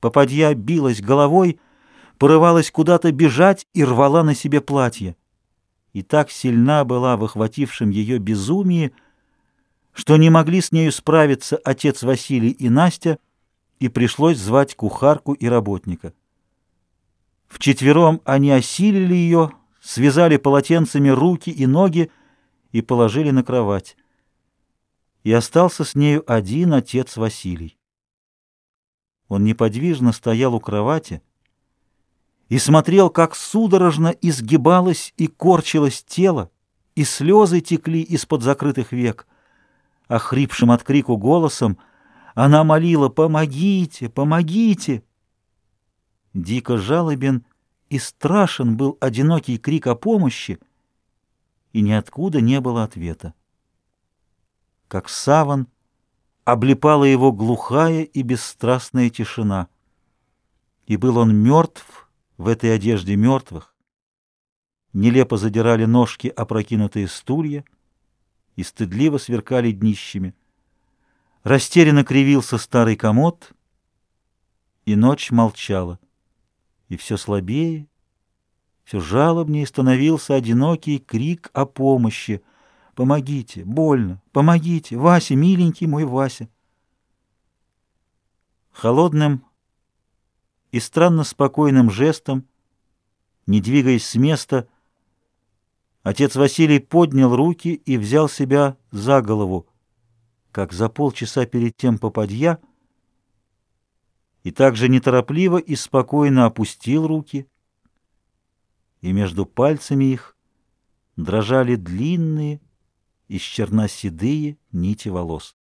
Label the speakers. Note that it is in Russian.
Speaker 1: Попадья билась головой, порывалась куда-то бежать и рвала на себе платье. И так сильна была в охватившем ее безумии, что не могли с нею справиться отец Василий и Настя, и пришлось звать кухарку и работника. Вчетвером они осилили ее, связали полотенцами руки и ноги и положили на кровать. И остался с нею один отец Василий. Он неподвижно стоял у кровати и смотрел, как судорожно изгибалось и корчилось тело, и слезы текли из-под закрытых век. Охрипшим от крику голосом она молила «Помогите! Помогите!» Дико жалобен и страшен был одинокий крик о помощи, и ниоткуда не было ответа. Как саван облепала его глухая и бесстрастная тишина, и был он мертв в этой одежде мертвых. Нелепо задирали ножки опрокинутые стулья и стыдливо сверкали днищами. Растерянно кривился старый комод, и ночь молчала и все слабее, все жалобнее становился одинокий крик о помощи. «Помогите! Больно! Помогите! Вася, миленький мой Вася!» Холодным и странно спокойным жестом, не двигаясь с места, отец Василий поднял руки и взял себя за голову, как за полчаса перед тем попадья — и также неторопливо и спокойно опустил руки, и между пальцами их дрожали длинные, из черноседые нити волос.